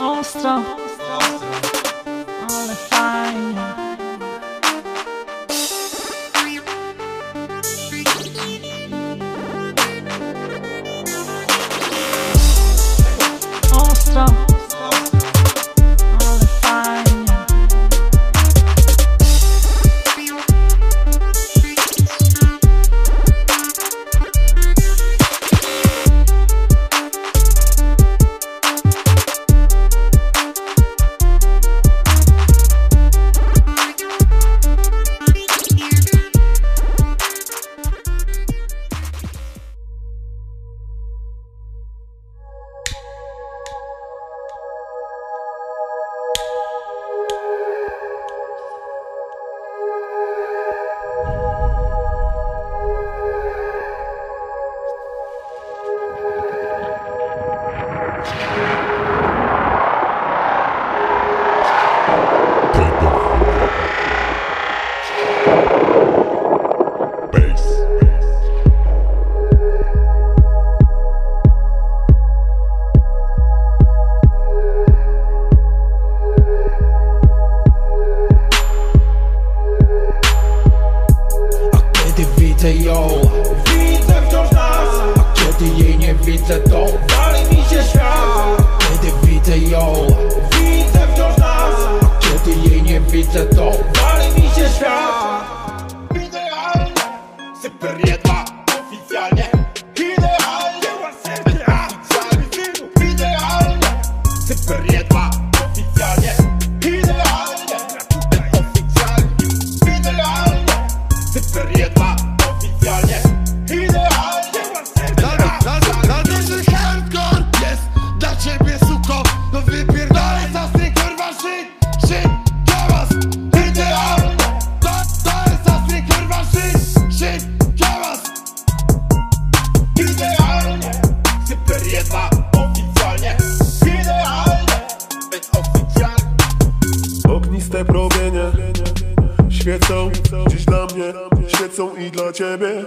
ostra. ostra. you. Pali mi się świat. Idealnie. Super jedna oficjalnie. Idealnie. Idealnie. Super jedna. Czyste promienie Świecą dziś dla mnie Świecą i dla ciebie.